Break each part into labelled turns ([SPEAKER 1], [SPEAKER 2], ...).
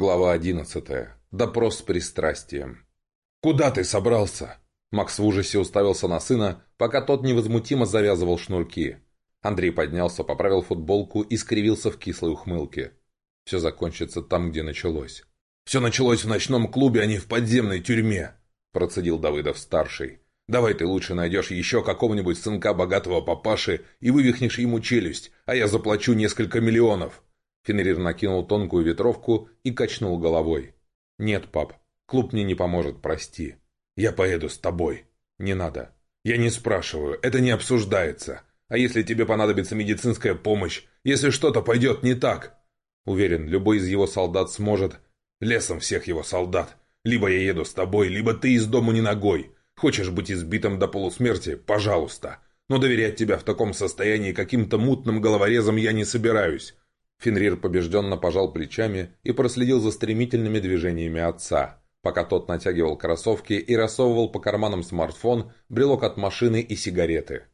[SPEAKER 1] Глава одиннадцатая. Допрос с пристрастием. «Куда ты собрался?» Макс в ужасе уставился на сына, пока тот невозмутимо завязывал шнурки. Андрей поднялся, поправил футболку и скривился в кислой ухмылке. Все закончится там, где началось. «Все началось в ночном клубе, а не в подземной тюрьме», процедил Давыдов-старший. «Давай ты лучше найдешь еще какого-нибудь сынка богатого папаши и вывихнешь ему челюсть, а я заплачу несколько миллионов». Фенрир накинул тонкую ветровку и качнул головой. «Нет, пап, клуб мне не поможет, прости. Я поеду с тобой. Не надо. Я не спрашиваю, это не обсуждается. А если тебе понадобится медицинская помощь, если что-то пойдет не так?» Уверен, любой из его солдат сможет... Лесом всех его солдат. Либо я еду с тобой, либо ты из дому не ногой. Хочешь быть избитым до полусмерти? Пожалуйста. Но доверять тебя в таком состоянии каким-то мутным головорезом я не собираюсь. Фенрир побежденно пожал плечами и проследил за стремительными движениями отца, пока тот натягивал кроссовки и рассовывал по карманам смартфон, брелок от машины и сигареты.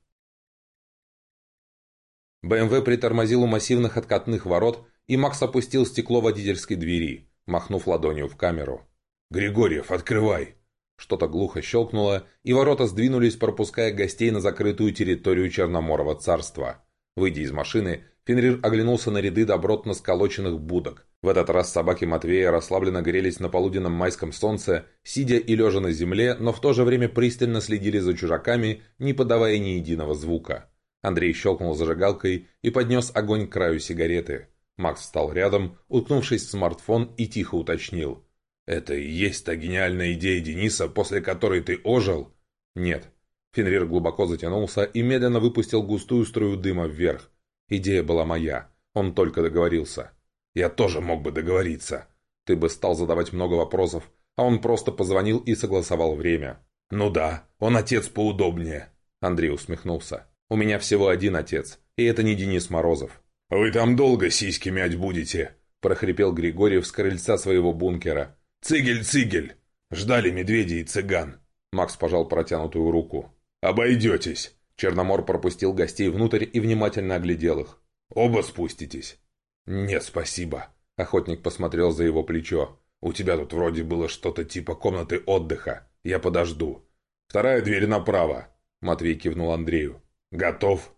[SPEAKER 1] БМВ притормозил у массивных откатных ворот, и Макс опустил стекло водительской двери, махнув ладонью в камеру. «Григорьев, открывай!» Что-то глухо щелкнуло, и ворота сдвинулись, пропуская гостей на закрытую территорию Черноморова царства. Выйдя из машины, Фенрир оглянулся на ряды добротно сколоченных будок. В этот раз собаки Матвея расслабленно грелись на полуденном майском солнце, сидя и лежа на земле, но в то же время пристально следили за чужаками, не подавая ни единого звука. Андрей щелкнул зажигалкой и поднес огонь к краю сигареты. Макс встал рядом, уткнувшись в смартфон и тихо уточнил. «Это и есть та гениальная идея Дениса, после которой ты ожил?» «Нет». Фенрир глубоко затянулся и медленно выпустил густую струю дыма вверх. Идея была моя. Он только договорился. Я тоже мог бы договориться. Ты бы стал задавать много вопросов, а он просто позвонил и согласовал время. Ну да, он отец поудобнее. Андрей усмехнулся. У меня всего один отец, и это не Денис Морозов. Вы там долго сиськи мять будете? прохрипел Григорьев с крыльца своего бункера. «Цигель, цигель!» Ждали медведей и цыган. Макс пожал протянутую руку. «Обойдетесь!» Черномор пропустил гостей внутрь и внимательно оглядел их. «Оба спуститесь?» «Нет, спасибо». Охотник посмотрел за его плечо. «У тебя тут вроде было что-то типа комнаты отдыха. Я подожду». «Вторая дверь направо», — Матвей кивнул Андрею. «Готов?»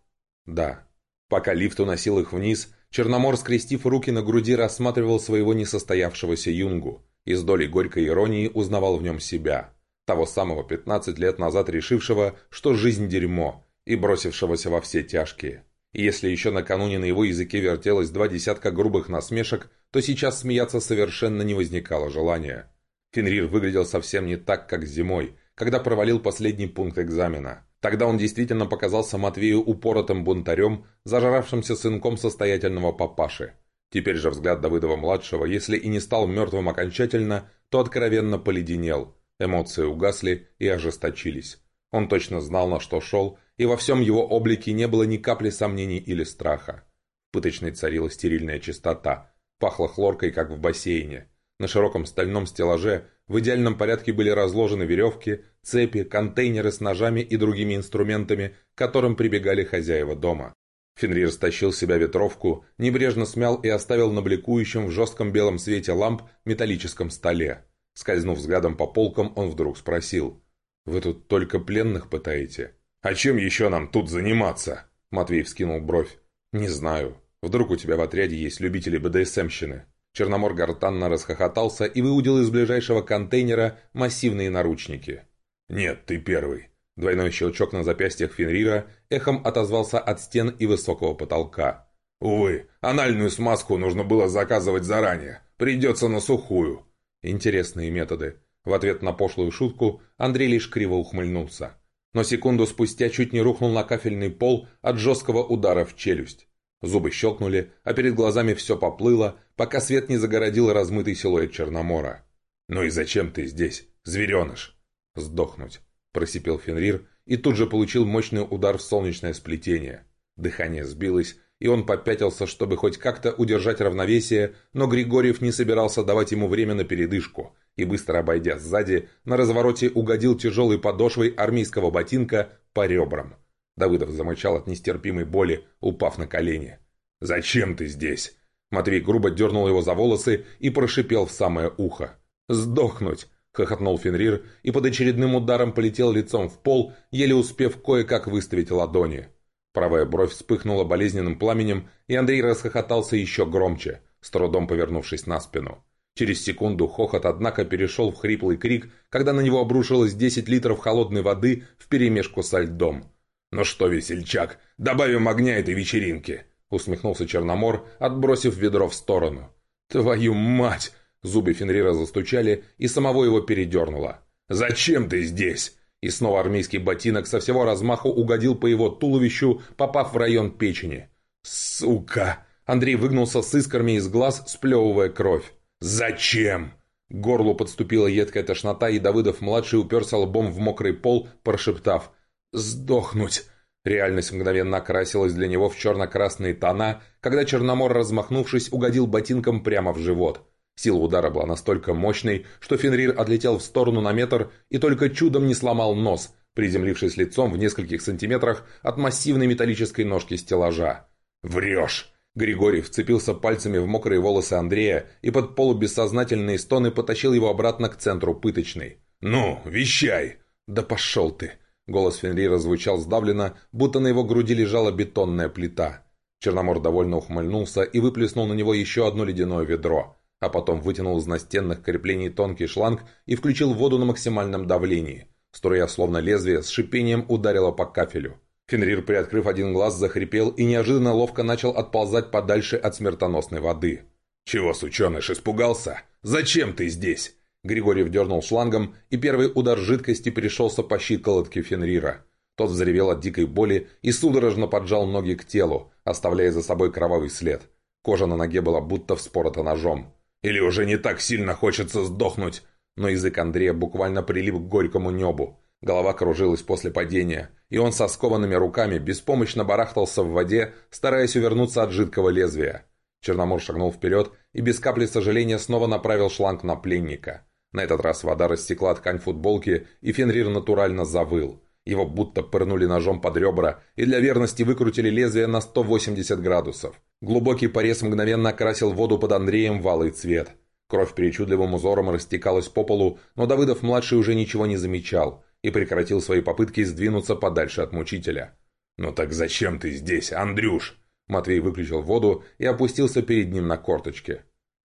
[SPEAKER 1] «Да». Пока лифт уносил их вниз, Черномор, скрестив руки на груди, рассматривал своего несостоявшегося юнгу и с долей горькой иронии узнавал в нем себя. Того самого 15 лет назад решившего, что жизнь дерьмо, и бросившегося во все тяжкие. И если еще накануне на его языке вертелось два десятка грубых насмешек, то сейчас смеяться совершенно не возникало желания. Фенрир выглядел совсем не так, как зимой, когда провалил последний пункт экзамена. Тогда он действительно показался Матвею упоротым бунтарем, зажравшимся сынком состоятельного папаши. Теперь же взгляд Давыдова-младшего, если и не стал мертвым окончательно, то откровенно поледенел. Эмоции угасли и ожесточились. Он точно знал, на что шел, и во всем его облике не было ни капли сомнений или страха. В пыточной царила стерильная чистота, пахло хлоркой, как в бассейне. На широком стальном стеллаже в идеальном порядке были разложены веревки, цепи, контейнеры с ножами и другими инструментами, к которым прибегали хозяева дома. Фенрир стащил с себя ветровку, небрежно смял и оставил на бликующем в жестком белом свете ламп металлическом столе. Скользнув взглядом по полкам, он вдруг спросил. «Вы тут только пленных пытаете?» «А чем еще нам тут заниматься?» Матвей вскинул бровь. «Не знаю. Вдруг у тебя в отряде есть любители БДСМщины?» Черномор гортанно расхохотался и выудил из ближайшего контейнера массивные наручники. «Нет, ты первый». Двойной щелчок на запястьях Фенрира эхом отозвался от стен и высокого потолка. «Увы, анальную смазку нужно было заказывать заранее. Придется на сухую». Интересные методы. В ответ на пошлую шутку Андрей лишь криво ухмыльнулся но секунду спустя чуть не рухнул на кафельный пол от жесткого удара в челюсть. Зубы щелкнули, а перед глазами все поплыло, пока свет не загородил размытый силуэт Черномора. «Ну и зачем ты здесь, звереныш?» «Сдохнуть», – просипел Фенрир и тут же получил мощный удар в солнечное сплетение. Дыхание сбилось, и он попятился, чтобы хоть как-то удержать равновесие, но Григорьев не собирался давать ему время на передышку – и, быстро обойдя сзади, на развороте угодил тяжелой подошвой армейского ботинка по ребрам. Давыдов замычал от нестерпимой боли, упав на колени. «Зачем ты здесь?» Матвей грубо дернул его за волосы и прошипел в самое ухо. «Сдохнуть!» — хохотнул Фенрир и под очередным ударом полетел лицом в пол, еле успев кое-как выставить ладони. Правая бровь вспыхнула болезненным пламенем, и Андрей расхохотался еще громче, с трудом повернувшись на спину. Через секунду хохот, однако, перешел в хриплый крик, когда на него обрушилось 10 литров холодной воды вперемешку со льдом. «Ну что, весельчак, добавим огня этой вечеринке!» усмехнулся Черномор, отбросив ведро в сторону. «Твою мать!» Зубы Фенрира застучали, и самого его передернуло. «Зачем ты здесь?» И снова армейский ботинок со всего размаху угодил по его туловищу, попав в район печени. «Сука!» Андрей выгнулся с искрами из глаз, сплевывая кровь. «Зачем?» К горлу подступила едкая тошнота, и Давыдов-младший уперся лбом в мокрый пол, прошептав «Сдохнуть!» Реальность мгновенно окрасилась для него в черно-красные тона, когда Черномор, размахнувшись, угодил ботинком прямо в живот. Сила удара была настолько мощной, что Фенрир отлетел в сторону на метр и только чудом не сломал нос, приземлившись лицом в нескольких сантиметрах от массивной металлической ножки стеллажа. «Врешь!» Григорий вцепился пальцами в мокрые волосы Андрея и под полубессознательные стоны потащил его обратно к центру пыточной. «Ну, вещай!» «Да пошел ты!» Голос Фенрира звучал сдавленно, будто на его груди лежала бетонная плита. Черномор довольно ухмыльнулся и выплеснул на него еще одно ледяное ведро, а потом вытянул из настенных креплений тонкий шланг и включил воду на максимальном давлении. Струя, словно лезвие, с шипением ударила по кафелю. Фенрир, приоткрыв один глаз, захрипел и неожиданно ловко начал отползать подальше от смертоносной воды. «Чего, сученыш, испугался? Зачем ты здесь?» Григорьев дернул шлангом, и первый удар жидкости перешелся по щиколотке Фенрира. Тот взревел от дикой боли и судорожно поджал ноги к телу, оставляя за собой кровавый след. Кожа на ноге была будто вспорота ножом. «Или уже не так сильно хочется сдохнуть?» Но язык Андрея буквально прилип к горькому небу. Голова кружилась после падения, и он со скованными руками беспомощно барахтался в воде, стараясь увернуться от жидкого лезвия. Черномор шагнул вперед и без капли сожаления снова направил шланг на пленника. На этот раз вода растекла ткань футболки, и Фенрир натурально завыл. Его будто пырнули ножом под ребра и для верности выкрутили лезвие на 180 градусов. Глубокий порез мгновенно окрасил воду под Андреем в алый цвет. Кровь причудливым узором растекалась по полу, но Давыдов-младший уже ничего не замечал и прекратил свои попытки сдвинуться подальше от мучителя. «Ну так зачем ты здесь, Андрюш?» Матвей выключил воду и опустился перед ним на корточки.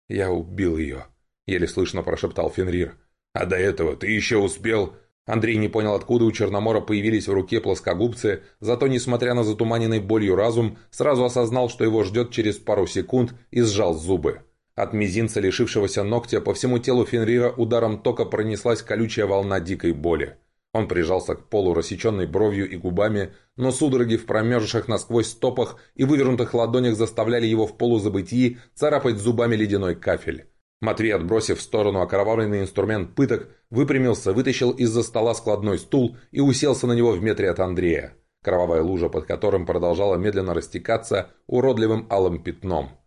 [SPEAKER 1] «Я убил ее», еле слышно прошептал Фенрир. «А до этого ты еще успел...» Андрей не понял, откуда у Черномора появились в руке плоскогубцы, зато, несмотря на затуманенный болью разум, сразу осознал, что его ждет через пару секунд, и сжал зубы. От мизинца, лишившегося ногтя, по всему телу Фенрира ударом тока пронеслась колючая волна дикой боли. Он прижался к полу рассеченной бровью и губами, но судороги в промерзших насквозь стопах и вывернутых ладонях заставляли его в полузабытии царапать зубами ледяной кафель. Матвей, отбросив в сторону окровавленный инструмент пыток, выпрямился, вытащил из-за стола складной стул и уселся на него в метре от Андрея. Кровавая лужа, под которым продолжала медленно растекаться уродливым алым пятном.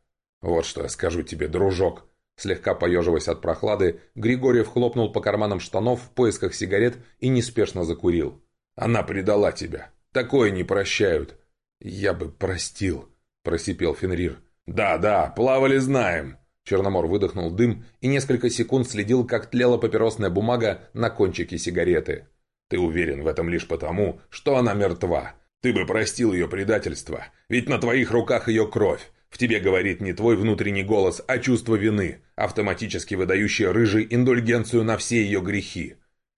[SPEAKER 1] «Вот что я скажу тебе, дружок!» Слегка поеживаясь от прохлады, Григорьев хлопнул по карманам штанов в поисках сигарет и неспешно закурил. «Она предала тебя. Такое не прощают». «Я бы простил», – просипел Фенрир. «Да, да, плавали знаем», Черномор выдохнул дым и несколько секунд следил, как тлела папиросная бумага на кончике сигареты. «Ты уверен в этом лишь потому, что она мертва. Ты бы простил ее предательство, ведь на твоих руках ее кровь. В тебе говорит не твой внутренний голос, а чувство вины, автоматически выдающее рыжий индульгенцию на все ее грехи.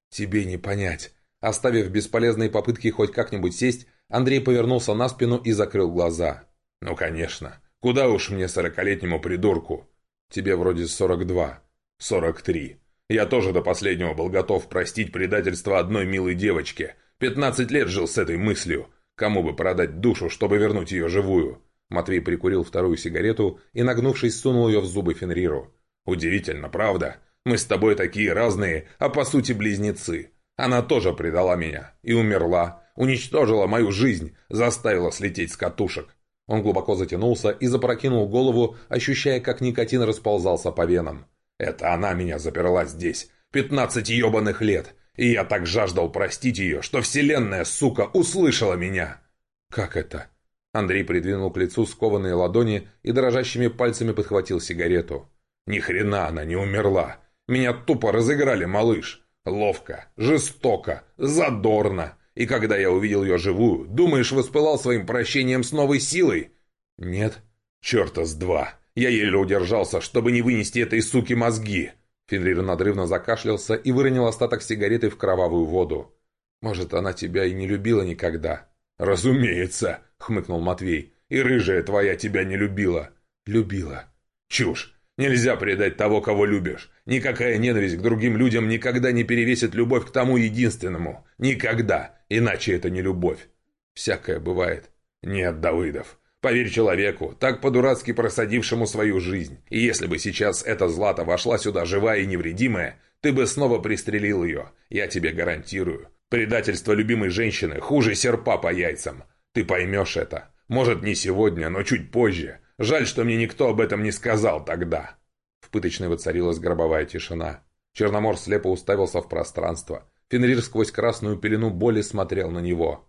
[SPEAKER 1] Тебе не понять». Оставив бесполезные попытки хоть как-нибудь сесть, Андрей повернулся на спину и закрыл глаза. «Ну, конечно. Куда уж мне, сорокалетнему придурку?» Тебе вроде 42. 43. Я тоже до последнего был готов простить предательство одной милой девочке. 15 лет жил с этой мыслью. Кому бы продать душу, чтобы вернуть ее живую? Матвей прикурил вторую сигарету и, нагнувшись, сунул ее в зубы Фенриру. «Удивительно, правда? Мы с тобой такие разные, а по сути близнецы. Она тоже предала меня и умерла, уничтожила мою жизнь, заставила слететь с катушек. Он глубоко затянулся и запрокинул голову, ощущая, как никотин расползался по венам. «Это она меня заперла здесь. Пятнадцать ебаных лет. И я так жаждал простить ее, что вселенная, сука, услышала меня!» «Как это?» Андрей придвинул к лицу скованные ладони и дрожащими пальцами подхватил сигарету. «Ни хрена она не умерла! Меня тупо разыграли, малыш! Ловко, жестоко, задорно! И когда я увидел ее живую, думаешь, воспылал своим прощением с новой силой?» «Нет». «Черта с два! Я еле удержался, чтобы не вынести этой суки мозги!» Фенрир надрывно закашлялся и выронил остаток сигареты в кровавую воду. «Может, она тебя и не любила никогда?» «Разумеется!» — хмыкнул Матвей. «И рыжая твоя тебя не любила!» «Любила!» «Чушь! Нельзя предать того, кого любишь. Никакая ненависть к другим людям никогда не перевесит любовь к тому единственному. Никогда. Иначе это не любовь. Всякое бывает. Нет, Давыдов. Поверь человеку, так по-дурацки просадившему свою жизнь. И если бы сейчас эта Злата вошла сюда живая и невредимая, ты бы снова пристрелил ее. Я тебе гарантирую. Предательство любимой женщины хуже серпа по яйцам. Ты поймешь это. Может, не сегодня, но чуть позже. Жаль, что мне никто об этом не сказал тогда». В пыточной воцарилась гробовая тишина. Черномор слепо уставился в пространство. Фенрир сквозь красную пелену боли смотрел на него.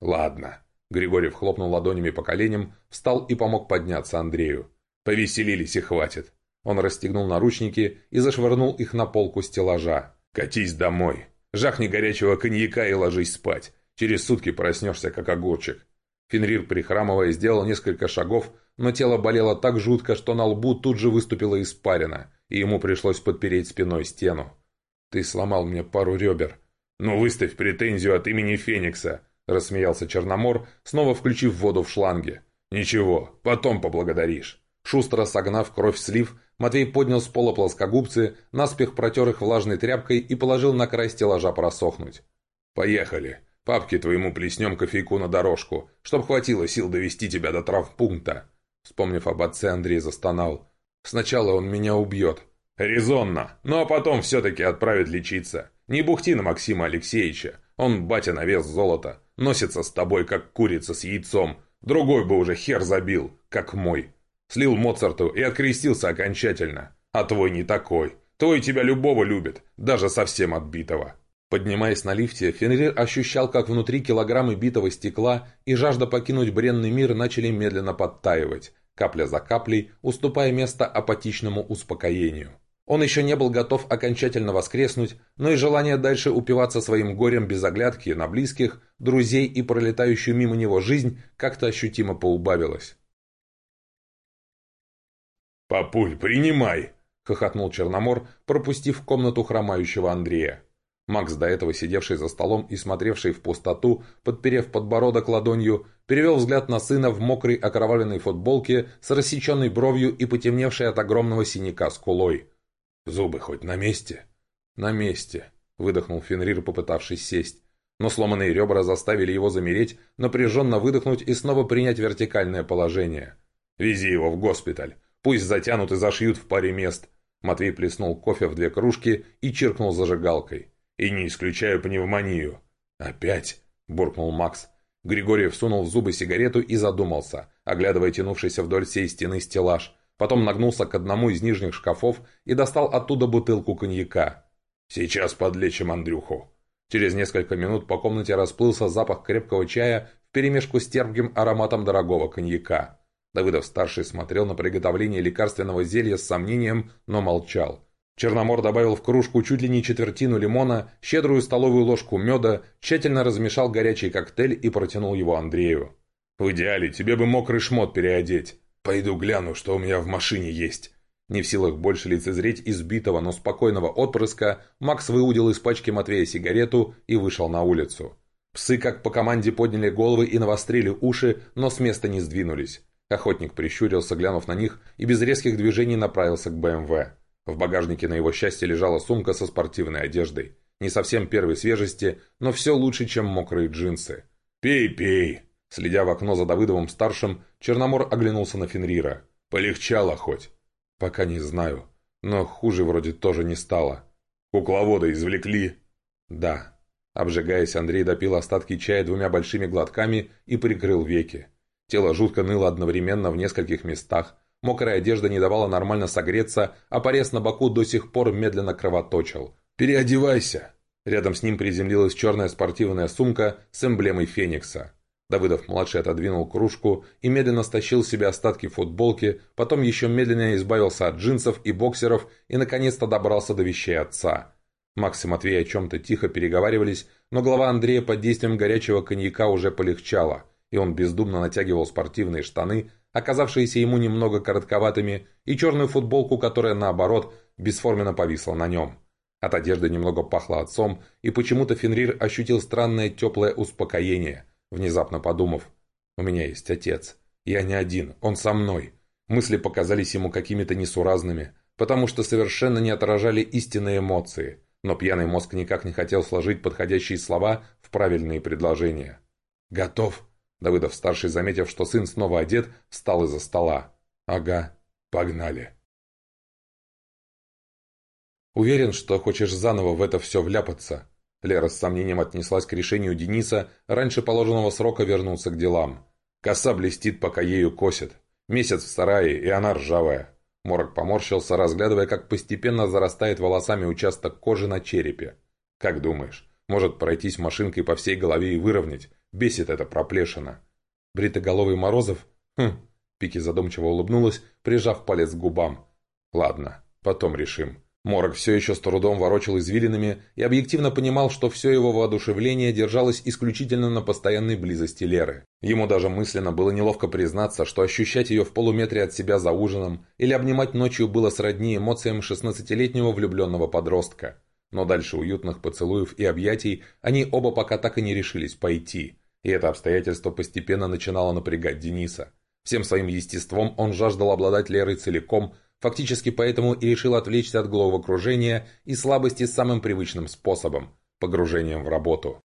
[SPEAKER 1] «Ладно». Григорьев хлопнул ладонями по коленям, встал и помог подняться Андрею. «Повеселились и хватит». Он расстегнул наручники и зашвырнул их на полку стеллажа. «Катись домой. Жахни горячего коньяка и ложись спать. Через сутки проснешься, как огурчик». Фенрир, прихрамывая, сделал несколько шагов, но тело болело так жутко, что на лбу тут же выступила испарина, и ему пришлось подпереть спиной стену. «Ты сломал мне пару ребер». «Ну, выставь претензию от имени Феникса», — рассмеялся Черномор, снова включив воду в шланге. «Ничего, потом поблагодаришь». Шустро согнав кровь слив, Матвей поднял с пола плоскогубцы, наспех протер их влажной тряпкой и положил на край стеллажа просохнуть. «Поехали. Папке твоему плеснем кофейку на дорожку, чтоб хватило сил довести тебя до травмпункта». Вспомнив об отце, Андрей застонал. «Сначала он меня убьет». «Резонно, ну а потом все-таки отправит лечиться. Не бухти на Максима Алексеевича. Он, батя на вес золота, носится с тобой, как курица с яйцом. Другой бы уже хер забил, как мой. Слил Моцарту и открестился окончательно. А твой не такой. Твой тебя любого любит, даже совсем отбитого». Поднимаясь на лифте, Фенрир ощущал, как внутри килограммы битого стекла и жажда покинуть бренный мир начали медленно подтаивать, капля за каплей, уступая место апатичному успокоению. Он еще не был готов окончательно воскреснуть, но и желание дальше упиваться своим горем без оглядки на близких, друзей и пролетающую мимо него жизнь как-то ощутимо поубавилось.
[SPEAKER 2] «Папуль, принимай!»
[SPEAKER 1] — хохотнул Черномор, пропустив в комнату хромающего Андрея. Макс, до этого сидевший за столом и смотревший в пустоту, подперев подбородок ладонью, перевел взгляд на сына в мокрой окровавленной футболке с рассеченной бровью и потемневшей от огромного синяка скулой. «Зубы хоть на месте?» «На месте», — выдохнул Фенрир, попытавшись сесть. Но сломанные ребра заставили его замереть, напряженно выдохнуть и снова принять вертикальное положение. «Вези его в госпиталь. Пусть затянут и зашьют в паре мест». Матвей плеснул кофе в две кружки и чиркнул зажигалкой. И не исключаю пневмонию». «Опять?» – буркнул Макс. Григорьев сунул в зубы сигарету и задумался, оглядывая тянувшийся вдоль всей стены стеллаж. Потом нагнулся к одному из нижних шкафов и достал оттуда бутылку коньяка. «Сейчас подлечим Андрюху». Через несколько минут по комнате расплылся запах крепкого чая вперемешку с терпким ароматом дорогого коньяка. Давыдов-старший смотрел на приготовление лекарственного зелья с сомнением, но молчал. Черномор добавил в кружку чуть ли не четвертину лимона, щедрую столовую ложку меда, тщательно размешал горячий коктейль и протянул его Андрею. «В идеале тебе бы мокрый шмот переодеть. Пойду гляну, что у меня в машине есть». Не в силах больше лицезреть избитого, но спокойного отпрыска, Макс выудил из пачки Матвея сигарету и вышел на улицу. Псы как по команде подняли головы и навострили уши, но с места не сдвинулись. Охотник прищурился, глянув на них, и без резких движений направился к БМВ. В багажнике на его счастье лежала сумка со спортивной одеждой. Не совсем первой свежести, но все лучше, чем мокрые джинсы. «Пей, пей!» Следя в окно за Давыдовым-старшим, Черномор оглянулся на Фенрира. «Полегчало хоть?» «Пока не знаю. Но хуже вроде тоже не стало». «Кукловода извлекли?» «Да». Обжигаясь, Андрей допил остатки чая двумя большими глотками и прикрыл веки. Тело жутко ныло одновременно в нескольких местах, Мокрая одежда не давала нормально согреться, а порез на боку до сих пор медленно кровоточил. «Переодевайся!» Рядом с ним приземлилась черная спортивная сумка с эмблемой Феникса. Давыдов-младший отодвинул кружку и медленно стащил себе остатки футболки, потом еще медленнее избавился от джинсов и боксеров и наконец-то добрался до вещей отца. Макс и Матвей о чем-то тихо переговаривались, но голова Андрея под действием горячего коньяка уже полегчала, и он бездумно натягивал спортивные штаны, оказавшиеся ему немного коротковатыми, и черную футболку, которая, наоборот, бесформенно повисла на нем. От одежды немного пахло отцом, и почему-то Фенрир ощутил странное теплое успокоение – внезапно подумав. «У меня есть отец. Я не один, он со мной». Мысли показались ему какими-то несуразными, потому что совершенно не отражали истинные эмоции, но пьяный мозг никак не хотел сложить подходящие слова в правильные предложения. «Готов?» Давыдов-старший, заметив, что сын снова одет, встал из-за стола. «Ага, погнали». «Уверен, что хочешь заново в это все вляпаться?» Лера с сомнением отнеслась к решению Дениса раньше положенного срока вернуться к делам. Коса блестит, пока ею косят. Месяц в сарае, и она ржавая. Морок поморщился, разглядывая, как постепенно зарастает волосами участок кожи на черепе. «Как думаешь, может пройтись машинкой по всей голове и выровнять? Бесит это проплешина». «Бритоголовый Морозов?» «Хм». Пики задумчиво улыбнулась, прижав палец к губам. «Ладно, потом решим». Морок все еще с трудом ворочал извилинами и объективно понимал, что все его воодушевление держалось исключительно на постоянной близости Леры. Ему даже мысленно было неловко признаться, что ощущать ее в полуметре от себя за ужином или обнимать ночью было сродни эмоциям 16-летнего влюбленного подростка. Но дальше уютных поцелуев и объятий они оба пока так и не решились пойти. И это обстоятельство постепенно начинало напрягать Дениса. Всем своим естеством он жаждал обладать Лерой целиком, Фактически поэтому и решил отвлечься от головокружения и слабости самым привычным способом – погружением в работу.